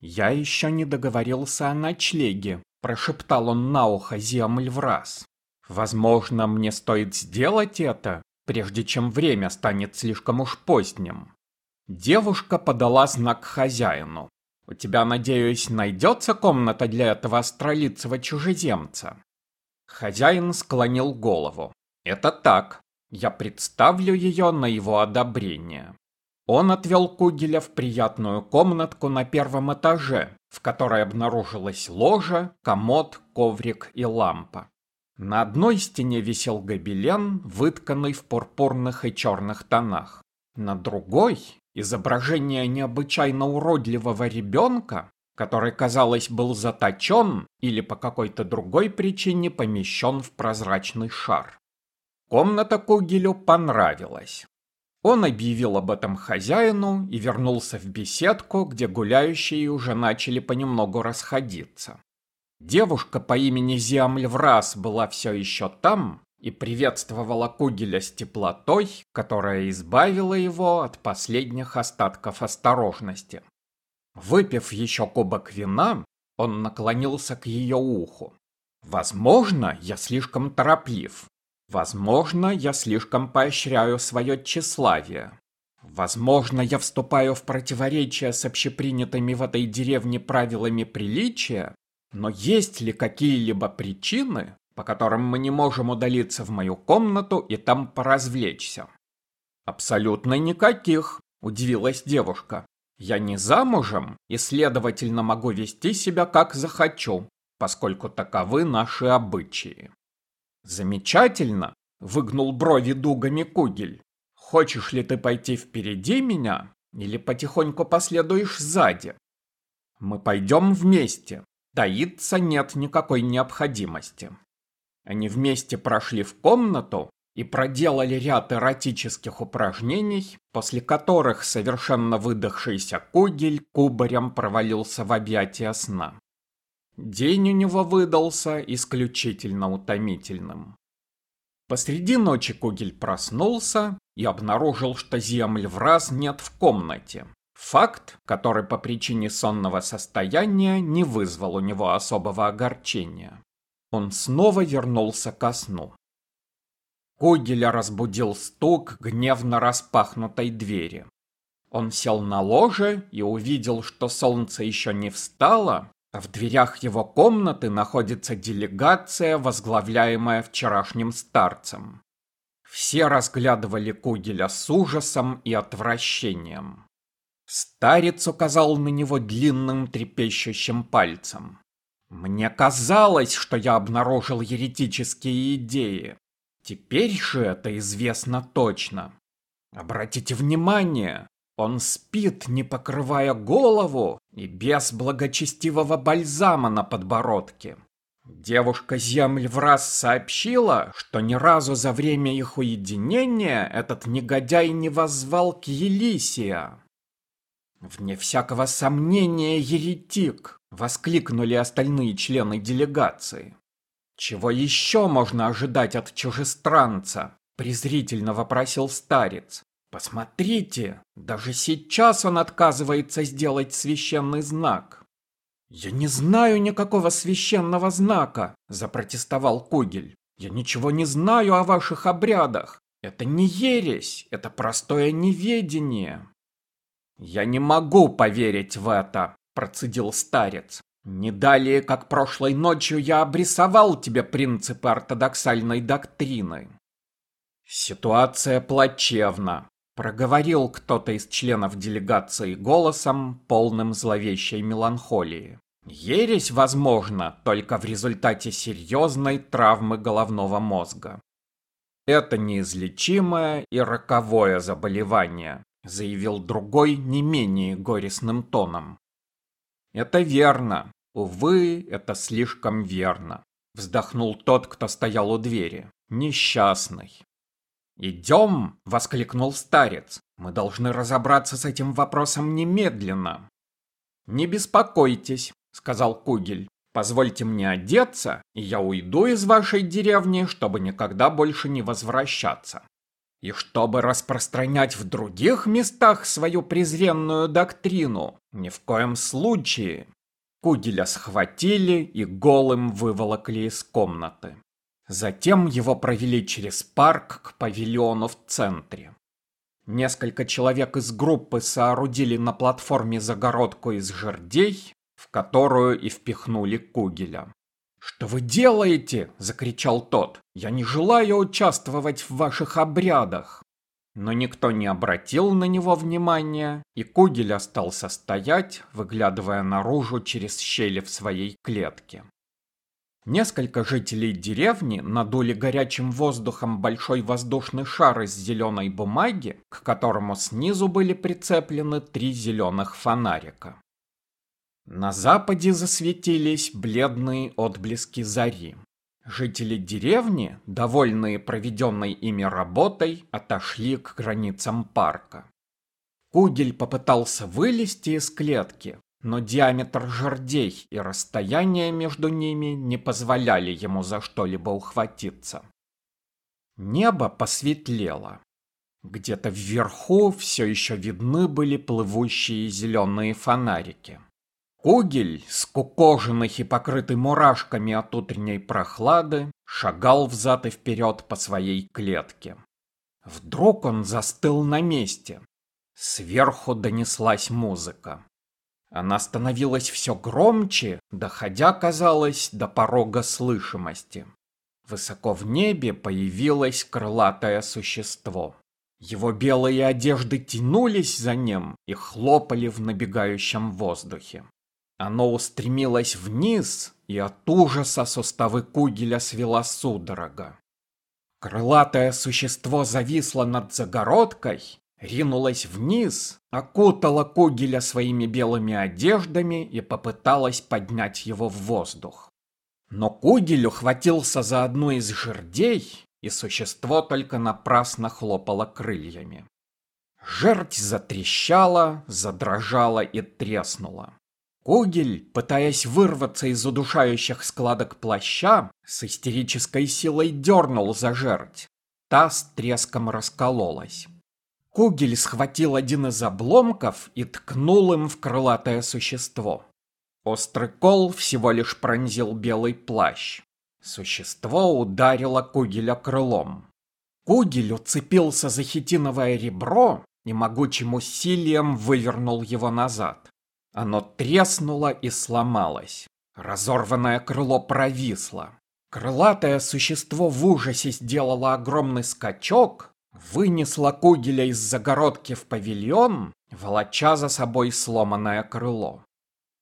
«Я еще не договорился о ночлеге», – прошептал он на ухо Зиамльвраз. «Возможно, мне стоит сделать это, прежде чем время станет слишком уж поздним». Девушка подала знак хозяину. «У тебя, надеюсь, найдется комната для этого астролицего чужеземца?» Хозяин склонил голову. «Это так. Я представлю ее на его одобрение». Он отвел Кугеля в приятную комнатку на первом этаже, в которой обнаружилась ложа, комод, коврик и лампа. На одной стене висел гобелен, вытканный в пурпурных и черных тонах. На другой – изображение необычайно уродливого ребенка, который, казалось, был заточен или по какой-то другой причине помещен в прозрачный шар. Комната Кугелю понравилась. Он объявил об этом хозяину и вернулся в беседку, где гуляющие уже начали понемногу расходиться. Девушка по имени Зиамльврас была все еще там и приветствовала Кугеля с теплотой, которая избавила его от последних остатков осторожности. Выпив еще кубок вина, он наклонился к ее уху. «Возможно, я слишком тороплив, Возможно, я слишком поощряю свое тщеславие. Возможно, я вступаю в противоречие с общепринятыми в этой деревне правилами приличия, но есть ли какие-либо причины, по которым мы не можем удалиться в мою комнату и там поразвлечься? Абсолютно никаких, удивилась девушка. Я не замужем и, следовательно, могу вести себя как захочу, поскольку таковы наши обычаи. «Замечательно!» — выгнул брови дугами Кугель. «Хочешь ли ты пойти впереди меня или потихоньку последуешь сзади?» «Мы пойдем вместе. Таиться нет никакой необходимости». Они вместе прошли в комнату и проделали ряд эротических упражнений, после которых совершенно выдохшийся Кугель кубарем провалился в объятия сна. День у него выдался исключительно утомительным. Посреди ночи Кугель проснулся и обнаружил, что земль в раз нет в комнате. Факт, который по причине сонного состояния не вызвал у него особого огорчения. Он снова вернулся ко сну. Кугеля разбудил стук гневно распахнутой двери. Он сел на ложе и увидел, что солнце еще не встало, в дверях его комнаты находится делегация, возглавляемая вчерашним старцем. Все разглядывали Кугеля с ужасом и отвращением. Старец указал на него длинным трепещущим пальцем. «Мне казалось, что я обнаружил еретические идеи. Теперь же это известно точно. Обратите внимание, он спит, не покрывая голову и без благочестивого бальзама на подбородке. Девушка земль в раз сообщила, что ни разу за время их уединения этот негодяй не воззвал к Елисия. «Вне всякого сомнения, еретик!» — воскликнули остальные члены делегации. «Чего еще можно ожидать от чужестранца?» — презрительно вопросил старец. Посмотрите, даже сейчас он отказывается сделать священный знак. Я не знаю никакого священного знака, запротестовал Кугель. Я ничего не знаю о ваших обрядах. Это не ересь, это простое неведение. Я не могу поверить в это, процедил старец. Не далее, как прошлой ночью я обрисовал тебе принципы ортодоксальной доктрины. Ситуация плачевна, Проговорил кто-то из членов делегации голосом, полным зловещей меланхолии. Ересь возможно только в результате серьезной травмы головного мозга. Это неизлечимое и роковое заболевание, заявил другой не менее горестным тоном. Это верно. Увы, это слишком верно. Вздохнул тот, кто стоял у двери. Несчастный. «Идем!» — воскликнул старец. «Мы должны разобраться с этим вопросом немедленно». «Не беспокойтесь», — сказал Кугель. «Позвольте мне одеться, и я уйду из вашей деревни, чтобы никогда больше не возвращаться». И чтобы распространять в других местах свою презренную доктрину, ни в коем случае. Кугеля схватили и голым выволокли из комнаты. Затем его провели через парк к павильону в центре. Несколько человек из группы соорудили на платформе загородку из жердей, в которую и впихнули Кугеля. «Что вы делаете?» – закричал тот. «Я не желаю участвовать в ваших обрядах!» Но никто не обратил на него внимания, и Кугель остался стоять, выглядывая наружу через щели в своей клетке. Несколько жителей деревни надули горячим воздухом большой воздушный шар из зеленой бумаги, к которому снизу были прицеплены три зеленых фонарика. На западе засветились бледные отблески зари. Жители деревни, довольные проведенной ими работой, отошли к границам парка. Кугель попытался вылезти из клетки, но диаметр жердей и расстояние между ними не позволяли ему за что-либо ухватиться. Небо посветлело. Где-то вверху все еще видны были плывущие зеленые фонарики. Кугель, скукоженный и покрытый мурашками от утренней прохлады, шагал взад и вперед по своей клетке. Вдруг он застыл на месте. Сверху донеслась музыка. Она становилась все громче, доходя, казалось, до порога слышимости. Высоко в небе появилось крылатое существо. Его белые одежды тянулись за ним и хлопали в набегающем воздухе. Оно устремилось вниз, и от ужаса суставы Кугеля свела судорога. Крылатое существо зависло над загородкой, ринулось вниз, окутало Кугеля своими белыми одеждами и попыталось поднять его в воздух. Но Кугель ухватился за одну из жердей, и существо только напрасно хлопало крыльями. Жерть затрещала, задрожала и треснула. Кугель, пытаясь вырваться из удушающих складок плаща, с истерической силой дернул за жерть. Та с треском раскололась. Кугель схватил один из обломков и ткнул им в крылатое существо. Острый кол всего лишь пронзил белый плащ. Существо ударило Кугеля крылом. Кугель уцепился за хитиновое ребро и могучим усилием вывернул его назад. Оно треснуло и сломалось. Разорванное крыло провисло. Крылатое существо в ужасе сделало огромный скачок, вынесло Кугеля из загородки в павильон, волоча за собой сломанное крыло.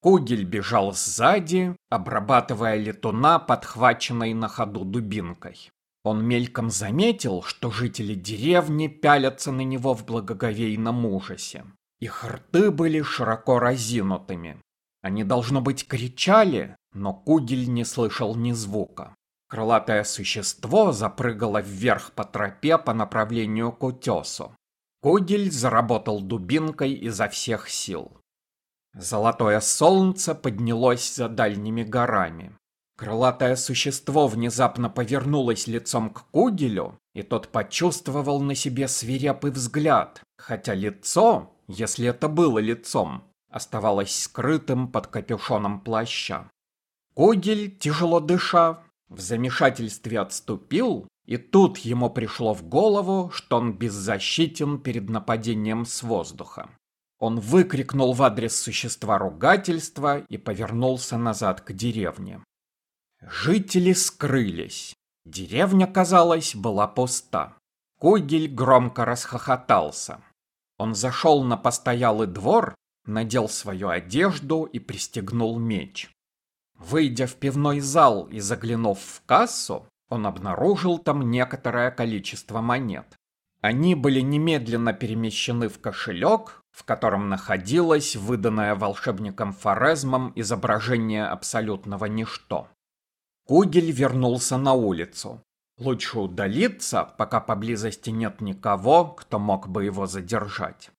Кугель бежал сзади, обрабатывая летуна, подхваченной на ходу дубинкой. Он мельком заметил, что жители деревни пялятся на него в благоговейном ужасе. Их рты были широко разинутыми. Они, должно быть, кричали, но Кугель не слышал ни звука. Крылатое существо запрыгало вверх по тропе по направлению к утесу. Кугель заработал дубинкой изо всех сил. Золотое солнце поднялось за дальними горами. Крылатое существо внезапно повернулось лицом к Кугелю, и тот почувствовал на себе свирепый взгляд, хотя лицо, если это было лицом, оставалось скрытым под капюшоном плаща. Когель, тяжело дыша, в замешательстве отступил, и тут ему пришло в голову, что он беззащитен перед нападением с воздуха. Он выкрикнул в адрес существа ругательства и повернулся назад к деревне. Жители скрылись. Деревня, казалось, была пуста. Кугель громко расхохотался. Он зашел на постоялый двор, надел свою одежду и пристегнул меч. Выйдя в пивной зал и заглянув в кассу, он обнаружил там некоторое количество монет. Они были немедленно перемещены в кошелек, в котором находилось выданное волшебником Форезмом изображение абсолютного ничто. Кугель вернулся на улицу. Лучше удалиться, пока поблизости нет никого, кто мог бы его задержать.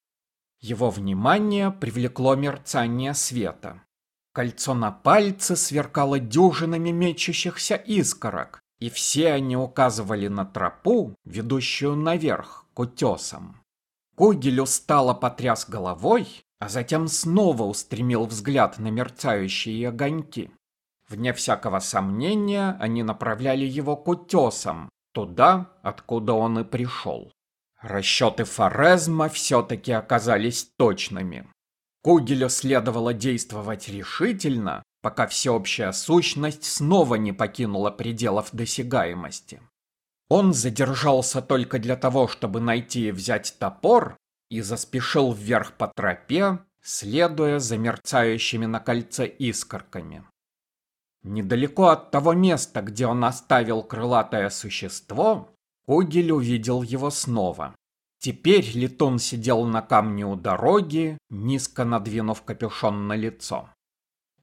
Его внимание привлекло мерцание света. Кольцо на пальце сверкало дюжинами мечущихся искорок, и все они указывали на тропу, ведущую наверх, к утесам. Кугель устало потряс головой, а затем снова устремил взгляд на мерцающие огоньки. Вне всякого сомнения, они направляли его к утесам, туда, откуда он и пришел. Расчеты Форезма все-таки оказались точными. Кугелю следовало действовать решительно, пока всеобщая сущность снова не покинула пределов досягаемости. Он задержался только для того, чтобы найти и взять топор, и заспешил вверх по тропе, следуя за мерцающими на кольце искорками. Недалеко от того места, где он оставил крылатое существо, Огель увидел его снова. Теперь летун сидел на камне у дороги, низко надвинув капюшон на лицо.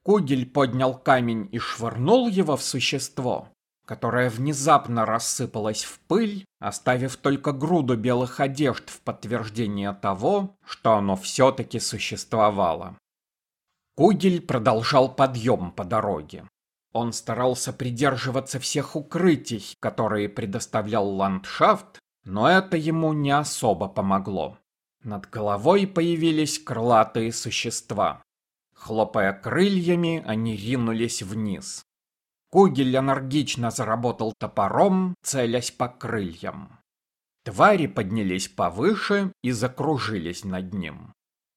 Кугель поднял камень и швырнул его в существо, которое внезапно рассыпалось в пыль, оставив только груду белых одежд в подтверждение того, что оно все-таки существовало. Кугель продолжал подъем по дороге. Он старался придерживаться всех укрытий, которые предоставлял ландшафт, но это ему не особо помогло. Над головой появились крылатые существа. Хлопая крыльями, они ринулись вниз. Кугель энергично заработал топором, целясь по крыльям. Твари поднялись повыше и закружились над ним.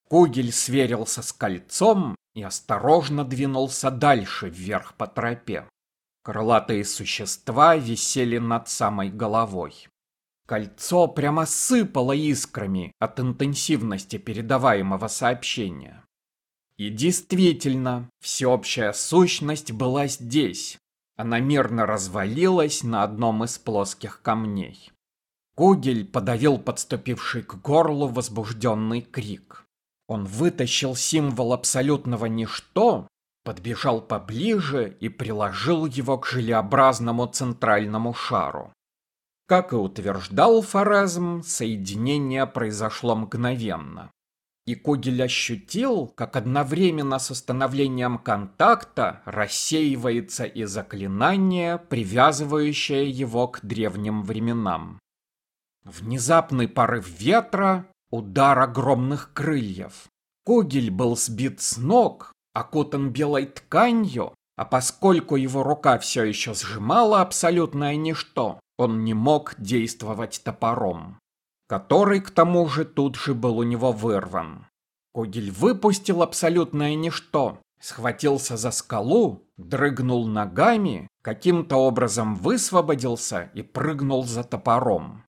Кугель сверился с кольцом и осторожно двинулся дальше вверх по тропе. Крылатые существа висели над самой головой. Кольцо прямо сыпало искрами от интенсивности передаваемого сообщения. И действительно, всеобщая сущность была здесь. Она мирно развалилась на одном из плоских камней. Кугель подавил подступивший к горлу возбужденный крик. Он вытащил символ абсолютного ничто, подбежал поближе и приложил его к желеобразному центральному шару. Как и утверждал Форазм, соединение произошло мгновенно. И Когель ощутил, как одновременно с установлением контакта рассеивается и заклинание, привязывающее его к древним временам. Внезапный порыв ветра, Удар огромных крыльев. Когель был сбит с ног, окутан белой тканью, а поскольку его рука все еще сжимала абсолютное ничто, он не мог действовать топором, который, к тому же, тут же был у него вырван. Когель выпустил абсолютное ничто, схватился за скалу, дрыгнул ногами, каким-то образом высвободился и прыгнул за топором.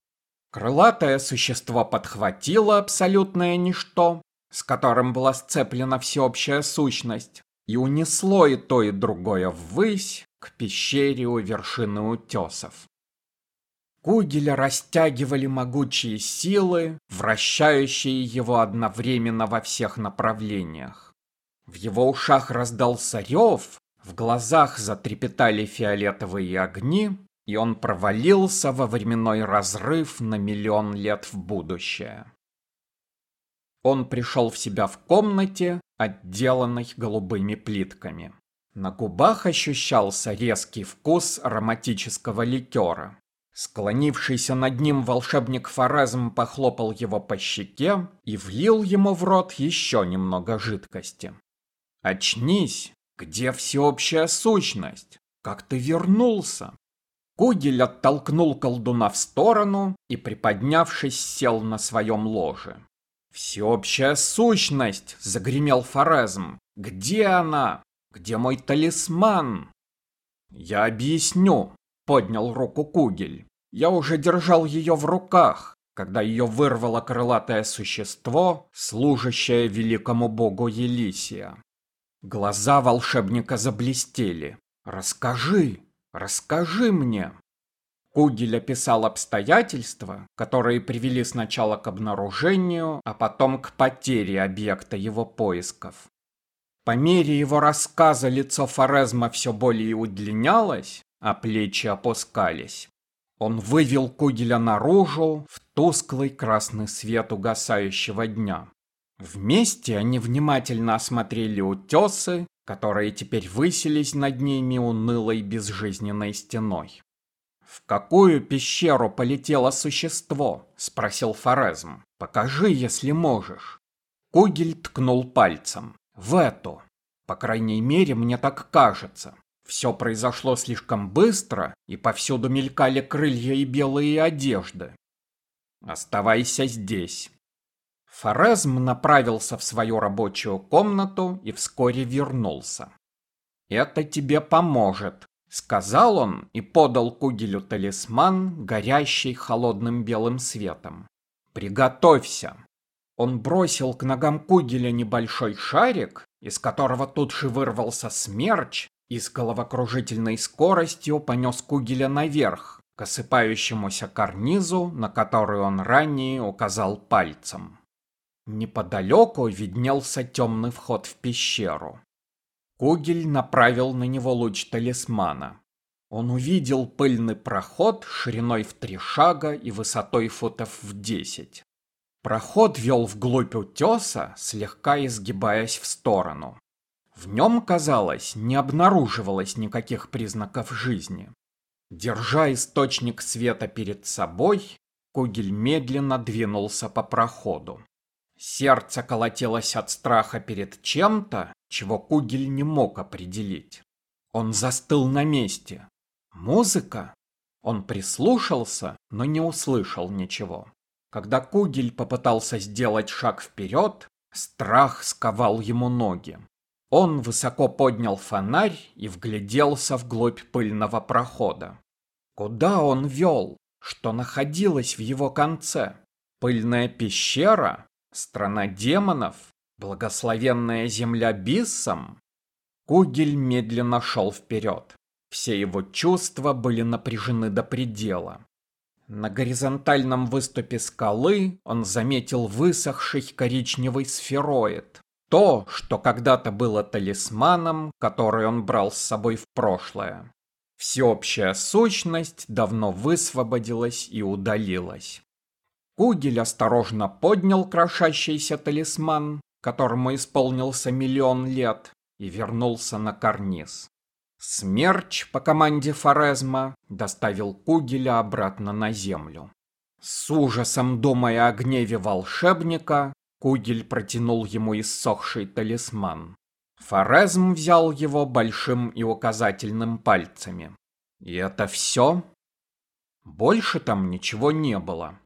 Крылатое существо подхватило абсолютное ничто, с которым была сцеплена всеобщая сущность, и унесло и то, и другое ввысь, к пещере у вершины утесов. Кугеля растягивали могучие силы, вращающие его одновременно во всех направлениях. В его ушах раздался рев, в глазах затрепетали фиолетовые огни, и он провалился во временной разрыв на миллион лет в будущее. Он пришел в себя в комнате, отделанной голубыми плитками. На губах ощущался резкий вкус ароматического ликера. Склонившийся над ним волшебник Форазм похлопал его по щеке и влил ему в рот еще немного жидкости. «Очнись! Где всеобщая сущность? Как ты вернулся?» Кугель оттолкнул колдуна в сторону и, приподнявшись, сел на своем ложе. «Всеобщая сущность!» — загремел Форезм. «Где она? Где мой талисман?» «Я объясню», — поднял руку Кугель. «Я уже держал ее в руках, когда ее вырвало крылатое существо, служащее великому богу Елисия». Глаза волшебника заблестели. «Расскажи!» Расскажи мне. Кугель описал обстоятельства, которые привели сначала к обнаружению, а потом к потере объекта его поисков. По мере его рассказа лицо Форезма все более удлинялось, а плечи опускались. Он вывел Кугеля наружу в тусклый красный свет угасающего дня. Вместе они внимательно осмотрели утесы, которые теперь высились над ними унылой безжизненной стеной. «В какую пещеру полетело существо?» — спросил Форезм. «Покажи, если можешь». Кугель ткнул пальцем. «В эту. По крайней мере, мне так кажется. Все произошло слишком быстро, и повсюду мелькали крылья и белые одежды. Оставайся здесь. Форезм направился в свою рабочую комнату и вскоре вернулся. «Это тебе поможет», — сказал он и подал Кугелю талисман, горящий холодным белым светом. «Приготовься». Он бросил к ногам Кугеля небольшой шарик, из которого тут же вырвался смерч и с головокружительной скоростью понес Кугеля наверх, к осыпающемуся карнизу, на который он ранее указал пальцем. Неподалеку виднелся темный вход в пещеру. Кугель направил на него луч талисмана. Он увидел пыльный проход шириной в три шага и высотой футов в десять. Проход вел вглубь утеса, слегка изгибаясь в сторону. В нем, казалось, не обнаруживалось никаких признаков жизни. Держа источник света перед собой, Кугель медленно двинулся по проходу. Сердце колотилось от страха перед чем-то, чего Кугель не мог определить. Он застыл на месте. Музыка? Он прислушался, но не услышал ничего. Когда Кугель попытался сделать шаг вперед, страх сковал ему ноги. Он высоко поднял фонарь и вгляделся вглубь пыльного прохода. Куда он вел? Что находилось в его конце? Пыльная пещера? Страна демонов? Благословенная земля Биссом? Кугель медленно шел вперед. Все его чувства были напряжены до предела. На горизонтальном выступе скалы он заметил высохший коричневый сфероид. То, что когда-то было талисманом, который он брал с собой в прошлое. Всеобщая сущность давно высвободилась и удалилась. Кугель осторожно поднял крошащийся талисман, которому исполнился миллион лет, и вернулся на карниз. Смерч по команде Форезма доставил Кугеля обратно на землю. С ужасом думая о гневе волшебника, Кугель протянул ему иссохший талисман. Форезм взял его большим и указательным пальцами. И это все? Больше там ничего не было.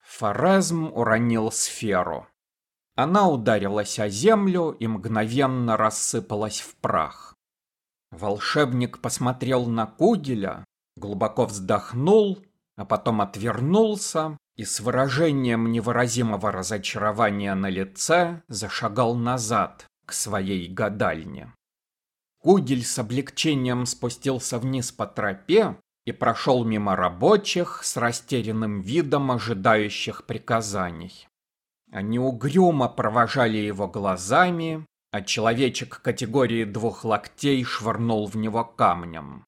Форезм уронил сферу. Она ударилась о землю и мгновенно рассыпалась в прах. Волшебник посмотрел на Кугеля, глубоко вздохнул, а потом отвернулся и с выражением невыразимого разочарования на лице зашагал назад к своей гадальне. Кугель с облегчением спустился вниз по тропе и прошел мимо рабочих с растерянным видом ожидающих приказаний. Они угрюмо провожали его глазами а человечек категории двух локтей швырнул в него камнем.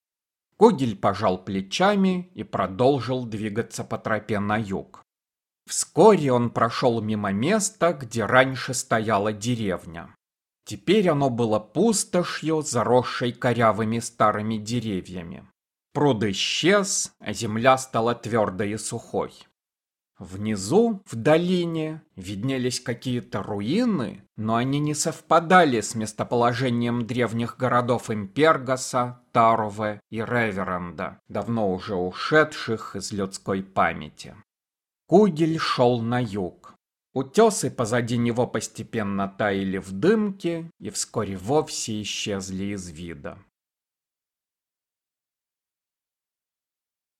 Когель пожал плечами и продолжил двигаться по тропе на юг. Вскоре он прошел мимо места, где раньше стояла деревня. Теперь оно было пустошью, заросшей корявыми старыми деревьями. Пруд исчез, а земля стала твердой и сухой. Внизу, в долине, виднелись какие-то руины, но они не совпадали с местоположением древних городов Импергаса, Тарове и Реверанда, давно уже ушедших из людской памяти. Кугель шел на юг. Утесы позади него постепенно таяли в дымке и вскоре вовсе исчезли из вида.